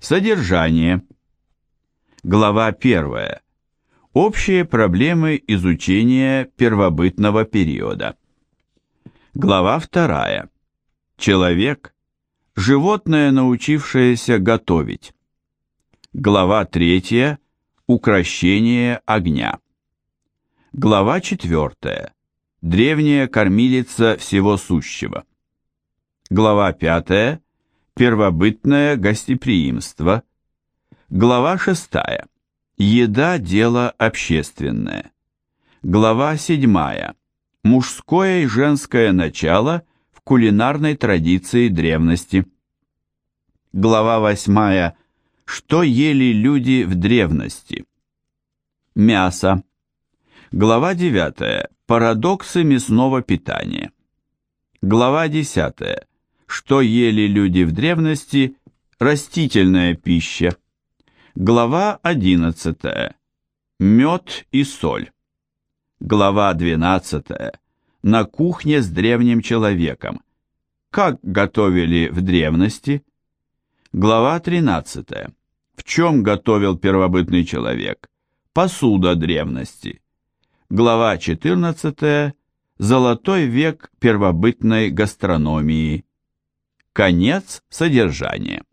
Содержание. Глава 1. Общие проблемы изучения первобытного периода. Глава 2. Человек – животное, научившееся готовить. Глава 3. Укращение огня. Глава 4. Древняя кормилица всего сущего. Глава 5. Первобытное гостеприимство. Глава 6. Еда – дело общественное. Глава 7. Мужское и женское начало в кулинарной традиции древности. Глава 8. Что ели люди в древности? Мясо. Глава 9. Парадоксы мясного питания. Глава 10. Что ели люди в древности? Растительная пища. Глава 11. Мед и соль. Глава 12. На кухне с древним человеком. Как готовили в древности? Глава 13. В чем готовил первобытный человек? Посуда древности. Глава 14. Золотой век первобытной гастрономии. Конец содержания.